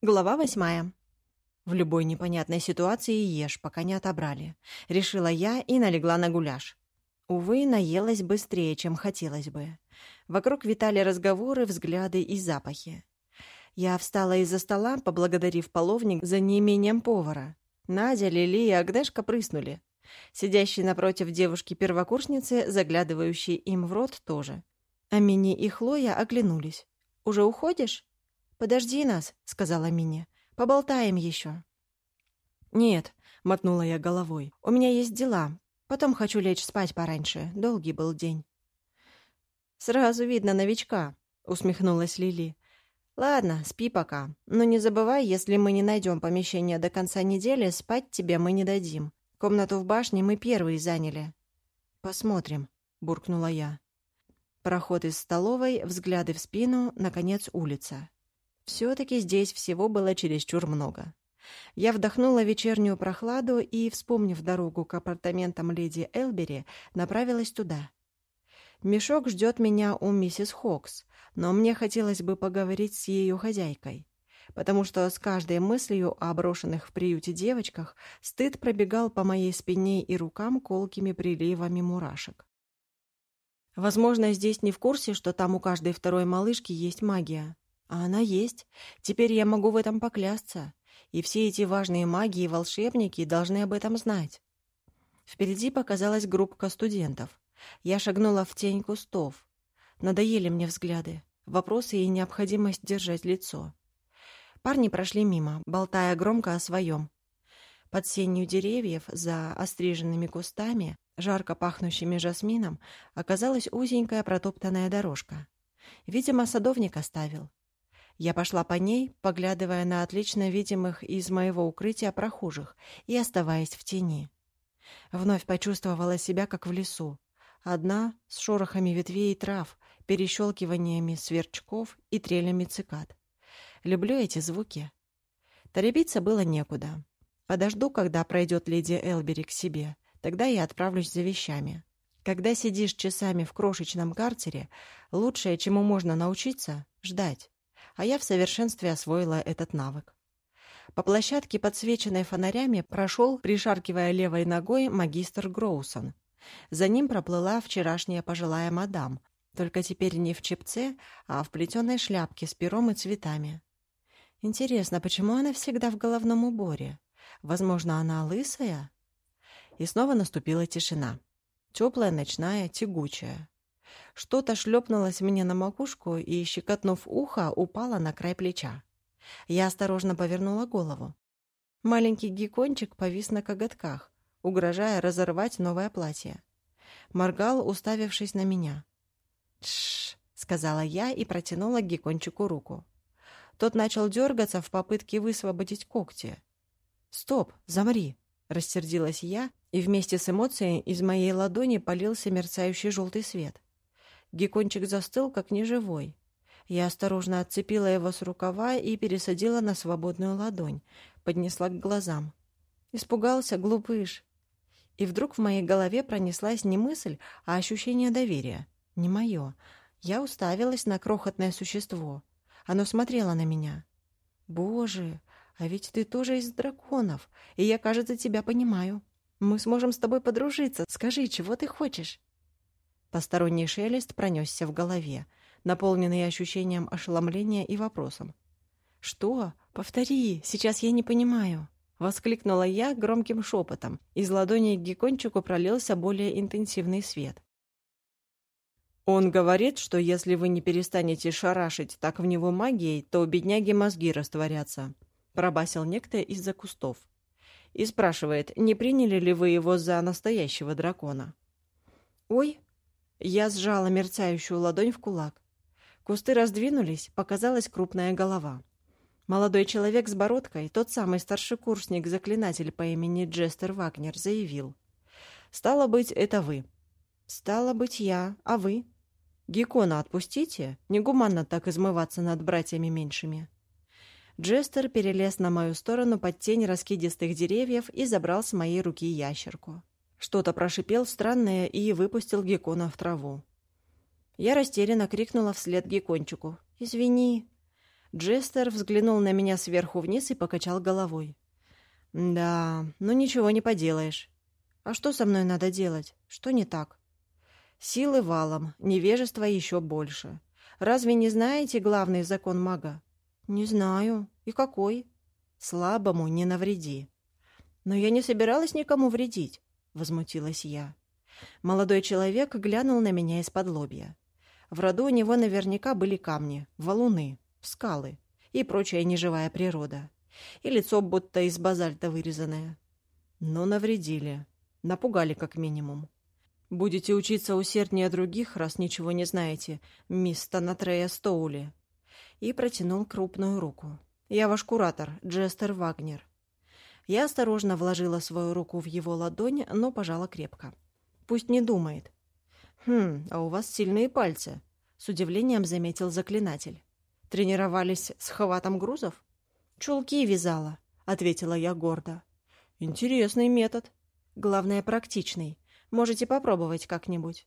Глава восьмая. В любой непонятной ситуации ешь, пока не отобрали. Решила я и налегла на гуляш. Увы, наелась быстрее, чем хотелось бы. Вокруг витали разговоры, взгляды и запахи. Я встала из-за стола, поблагодарив половник за неимением повара. Надя, Лили и Агдешка прыснули. Сидящие напротив девушки-первокурсницы, заглядывающие им в рот, тоже. А Мини и Хлоя оглянулись. «Уже уходишь?» «Подожди нас», — сказала Мине. «Поболтаем еще». «Нет», — мотнула я головой. «У меня есть дела. Потом хочу лечь спать пораньше. Долгий был день». «Сразу видно новичка», — усмехнулась Лили. «Ладно, спи пока. Но не забывай, если мы не найдем помещение до конца недели, спать тебе мы не дадим. Комнату в башне мы первые заняли». «Посмотрим», — буркнула я. Проход из столовой, взгляды в спину, наконец, улица. Все-таки здесь всего было чересчур много. Я вдохнула вечернюю прохладу и, вспомнив дорогу к апартаментам леди Элбери, направилась туда. Мешок ждет меня у миссис Хокс, но мне хотелось бы поговорить с ее хозяйкой, потому что с каждой мыслью о брошенных в приюте девочках стыд пробегал по моей спине и рукам колкими приливами мурашек. Возможно, здесь не в курсе, что там у каждой второй малышки есть магия. А она есть. Теперь я могу в этом поклясться. И все эти важные маги и волшебники должны об этом знать. Впереди показалась группка студентов. Я шагнула в тень кустов. Надоели мне взгляды, вопросы и необходимость держать лицо. Парни прошли мимо, болтая громко о своем. Под сенью деревьев, за остриженными кустами, жарко пахнущими жасмином, оказалась узенькая протоптанная дорожка. Видимо, садовник оставил. Я пошла по ней, поглядывая на отлично видимых из моего укрытия прохожих и оставаясь в тени. Вновь почувствовала себя, как в лесу. Одна, с шорохами ветвей и трав, перещелкиваниями сверчков и трелями цикад. Люблю эти звуки. Торопиться было некуда. Подожду, когда пройдет леди Элбери к себе. Тогда я отправлюсь за вещами. Когда сидишь часами в крошечном карцере, лучшее, чему можно научиться — ждать а я в совершенстве освоила этот навык. По площадке, подсвеченной фонарями, прошел, пришаркивая левой ногой, магистр Гроусон. За ним проплыла вчерашняя пожилая мадам, только теперь не в чепце, а в плетеной шляпке с пером и цветами. Интересно, почему она всегда в головном уборе? Возможно, она лысая? И снова наступила тишина. Теплая, ночная, тягучая. Что-то шлепнулось мне на макушку и, щекотнув ухо, упало на край плеча. Я осторожно повернула голову. Маленький геккончик повис на коготках, угрожая разорвать новое платье. Моргал, уставившись на меня. «Тш!» — сказала я и протянула геккончику руку. Тот начал дергаться в попытке высвободить когти. «Стоп! Замри!» — рассердилась я, и вместе с эмоцией из моей ладони полился мерцающий желтый свет. Геккончик застыл, как неживой. Я осторожно отцепила его с рукава и пересадила на свободную ладонь, поднесла к глазам. Испугался, глупыш. И вдруг в моей голове пронеслась не мысль, а ощущение доверия. Не мое. Я уставилась на крохотное существо. Оно смотрело на меня. «Боже, а ведь ты тоже из драконов, и я, кажется, тебя понимаю. Мы сможем с тобой подружиться. Скажи, чего ты хочешь?» Посторонний шелест пронесся в голове, наполненный ощущением ошеломления и вопросом. «Что? Повтори, сейчас я не понимаю!» Воскликнула я громким шепотом. Из ладони к геккончику пролился более интенсивный свет. «Он говорит, что если вы не перестанете шарашить так в него магией, то у бедняги мозги растворятся», — пробасил некто из-за кустов. И спрашивает, не приняли ли вы его за настоящего дракона. «Ой!» Я сжала мерцающую ладонь в кулак. Кусты раздвинулись, показалась крупная голова. Молодой человек с бородкой, тот самый старшекурсник-заклинатель по имени Джестер Вагнер, заявил. «Стало быть, это вы». «Стало быть, я. А вы?» «Геккона отпустите. Негуманно так измываться над братьями меньшими». Джестер перелез на мою сторону под тень раскидистых деревьев и забрал с моей руки ящерку. Что-то прошипел странное и выпустил геккона в траву. Я растерянно крикнула вслед геккончику. «Извини». Джестер взглянул на меня сверху вниз и покачал головой. «Да, ну ничего не поделаешь. А что со мной надо делать? Что не так?» «Силы валом, невежество еще больше. Разве не знаете главный закон мага?» «Не знаю. И какой?» «Слабому не навреди». «Но я не собиралась никому вредить», — возмутилась я. Молодой человек глянул на меня из-под лобья. В роду у него наверняка были камни, валуны, скалы и прочая неживая природа. И лицо будто из базальта вырезанное. Но навредили. Напугали как минимум. Будете учиться усерднее других, раз ничего не знаете, мисс Танатрея Стоули. И протянул крупную руку. Я ваш куратор, Джестер Вагнер. Я осторожно вложила свою руку в его ладонь, но пожала крепко. Пусть не думает. «Хм, а у вас сильные пальцы», — с удивлением заметил заклинатель. «Тренировались с хватом грузов?» «Чулки вязала», — ответила я гордо. «Интересный метод. Главное, практичный. Можете попробовать как-нибудь».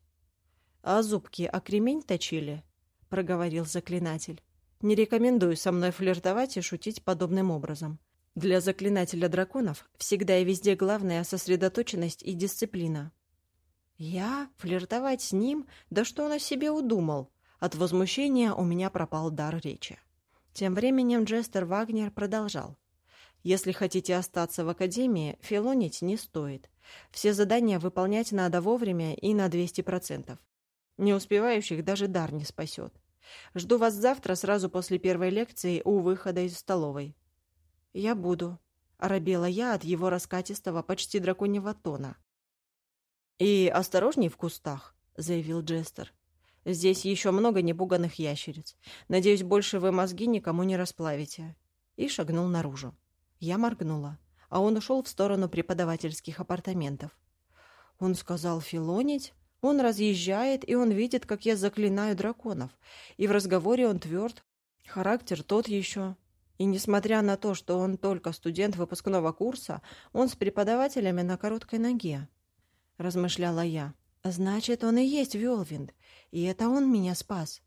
«А зубки о кремень точили?» — проговорил заклинатель. «Не рекомендую со мной флиртовать и шутить подобным образом. Для заклинателя драконов всегда и везде главная сосредоточенность и дисциплина. Я? Флиртовать с ним? Да что он о себе удумал? От возмущения у меня пропал дар речи. Тем временем Джестер Вагнер продолжал. Если хотите остаться в академии, филонить не стоит. Все задания выполнять надо вовремя и на 200%. Не успевающих даже дар не спасет. Жду вас завтра сразу после первой лекции у выхода из столовой. Я буду. Оробела я от его раскатистого, почти драконьего тона. «И осторожней в кустах», — заявил Джестер. «Здесь еще много непуганных ящериц. Надеюсь, больше вы мозги никому не расплавите». И шагнул наружу. Я моргнула, а он ушел в сторону преподавательских апартаментов. Он сказал филонить, он разъезжает, и он видит, как я заклинаю драконов. И в разговоре он тверд, характер тот еще. И несмотря на то, что он только студент выпускного курса, он с преподавателями на короткой ноге размышляла я. Значит, он и есть Вёлвинд, и это он меня спас.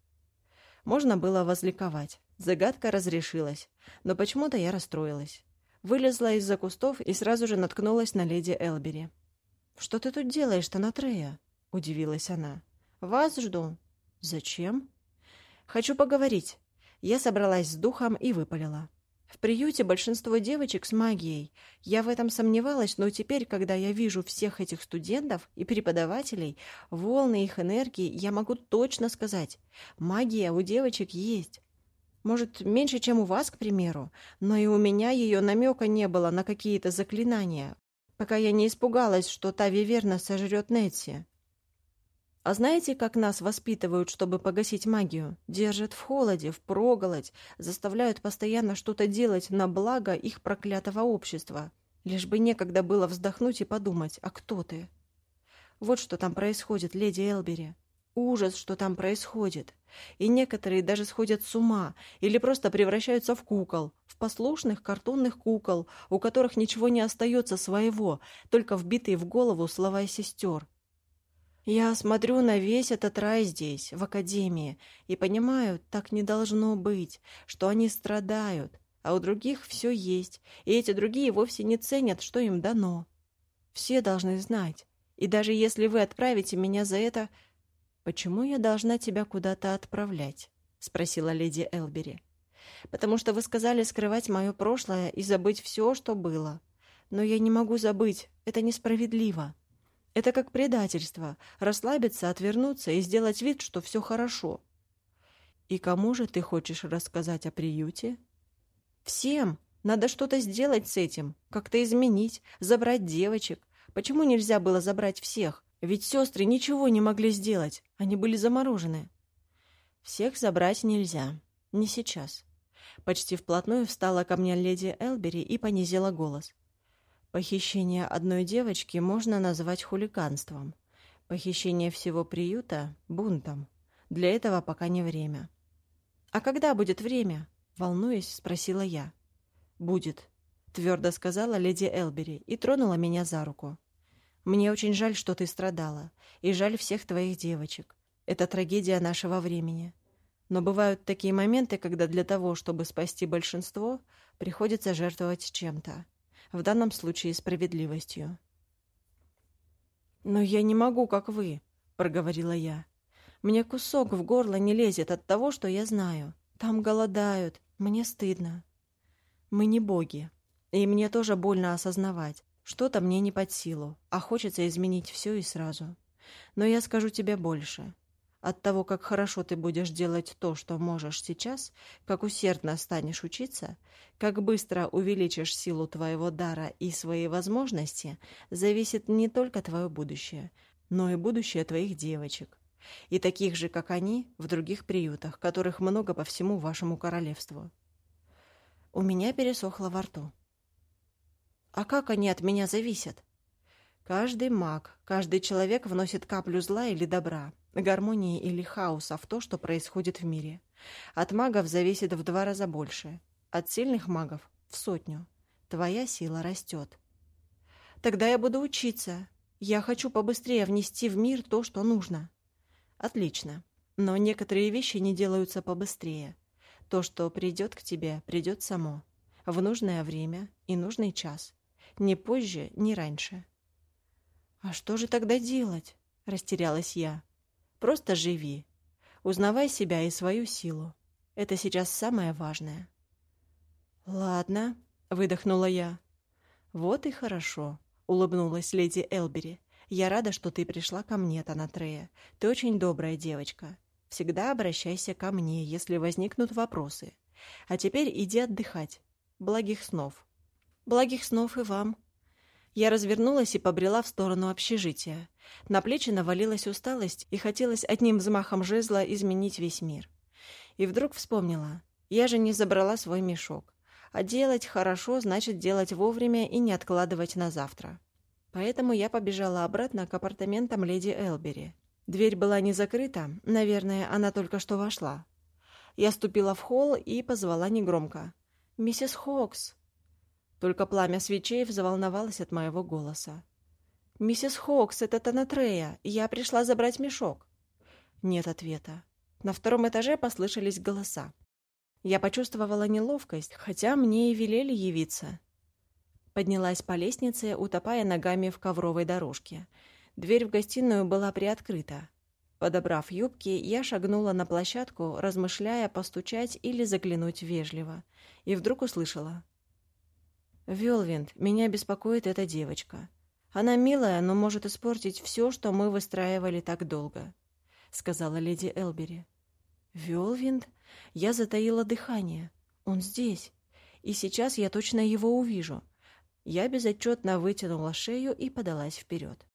Можно было возликовать. Загадка разрешилась, но почему-то я расстроилась. Вылезла из-за кустов и сразу же наткнулась на леди Элбери. «Что ты тут делаешь, Танатрея?» — удивилась она. «Вас жду». «Зачем?» «Хочу поговорить». Я собралась с духом и выпалила. В приюте большинство девочек с магией. Я в этом сомневалась, но теперь, когда я вижу всех этих студентов и преподавателей, волны их энергии, я могу точно сказать, магия у девочек есть. Может, меньше, чем у вас, к примеру, но и у меня ее намека не было на какие-то заклинания, пока я не испугалась, что та Виверна сожрет Нетси. А знаете, как нас воспитывают, чтобы погасить магию? Держат в холоде, в проголодь, заставляют постоянно что-то делать на благо их проклятого общества. Лишь бы некогда было вздохнуть и подумать, а кто ты? Вот что там происходит, леди Элбери. Ужас, что там происходит. И некоторые даже сходят с ума или просто превращаются в кукол, в послушных картонных кукол, у которых ничего не остается своего, только вбитые в голову слова сестер. Я смотрю на весь этот рай здесь, в академии, и понимаю, так не должно быть, что они страдают, а у других все есть, и эти другие вовсе не ценят, что им дано. Все должны знать, и даже если вы отправите меня за это... «Почему я должна тебя куда-то отправлять?» — спросила леди Элбери. «Потому что вы сказали скрывать мое прошлое и забыть все, что было. Но я не могу забыть, это несправедливо». Это как предательство — расслабиться, отвернуться и сделать вид, что все хорошо. И кому же ты хочешь рассказать о приюте? Всем. Надо что-то сделать с этим, как-то изменить, забрать девочек. Почему нельзя было забрать всех? Ведь сестры ничего не могли сделать, они были заморожены. Всех забрать нельзя. Не сейчас. Почти вплотную встала ко мне леди Элбери и понизила голос. Похищение одной девочки можно назвать хулиганством. Похищение всего приюта – бунтом. Для этого пока не время. «А когда будет время?» – волнуясь, спросила я. «Будет», – твердо сказала леди Элбери и тронула меня за руку. «Мне очень жаль, что ты страдала, и жаль всех твоих девочек. Это трагедия нашего времени. Но бывают такие моменты, когда для того, чтобы спасти большинство, приходится жертвовать чем-то. В данном случае справедливостью. «Но я не могу, как вы», — проговорила я. «Мне кусок в горло не лезет от того, что я знаю. Там голодают. Мне стыдно. Мы не боги. И мне тоже больно осознавать. Что-то мне не под силу, а хочется изменить все и сразу. Но я скажу тебе больше. От того, как хорошо ты будешь делать то, что можешь сейчас, как усердно станешь учиться, как быстро увеличишь силу твоего дара и свои возможности, зависит не только твое будущее, но и будущее твоих девочек. И таких же, как они, в других приютах, которых много по всему вашему королевству. У меня пересохло во рту. А как они от меня зависят? Каждый маг, каждый человек вносит каплю зла или добра, гармонии или хаоса в то, что происходит в мире. От магов зависит в два раза больше. От сильных магов – в сотню. Твоя сила растет. Тогда я буду учиться. Я хочу побыстрее внести в мир то, что нужно. Отлично. Но некоторые вещи не делаются побыстрее. То, что придет к тебе, придет само. В нужное время и нужный час. Ни позже, ни раньше. «А что же тогда делать?» — растерялась я. «Просто живи. Узнавай себя и свою силу. Это сейчас самое важное». «Ладно», — выдохнула я. «Вот и хорошо», — улыбнулась леди Элбери. «Я рада, что ты пришла ко мне, Танатрея. Ты очень добрая девочка. Всегда обращайся ко мне, если возникнут вопросы. А теперь иди отдыхать. Благих снов». «Благих снов и вам», я развернулась и побрела в сторону общежития. На плечи навалилась усталость, и хотелось одним взмахом жезла изменить весь мир. И вдруг вспомнила. Я же не забрала свой мешок. А делать хорошо значит делать вовремя и не откладывать на завтра. Поэтому я побежала обратно к апартаментам леди Элбери. Дверь была не закрыта, наверное, она только что вошла. Я ступила в холл и позвала негромко. «Миссис Хокс!» Только пламя свечей взволновалось от моего голоса. «Миссис Хокс, это Танатрея. Я пришла забрать мешок». Нет ответа. На втором этаже послышались голоса. Я почувствовала неловкость, хотя мне и велели явиться. Поднялась по лестнице, утопая ногами в ковровой дорожке. Дверь в гостиную была приоткрыта. Подобрав юбки, я шагнула на площадку, размышляя, постучать или заглянуть вежливо. И вдруг услышала. «Велвинд, меня беспокоит эта девочка. Она милая, но может испортить все, что мы выстраивали так долго», — сказала леди Элбери. «Велвинд?» Я затаила дыхание. «Он здесь. И сейчас я точно его увижу». Я безотчетно вытянула шею и подалась вперед.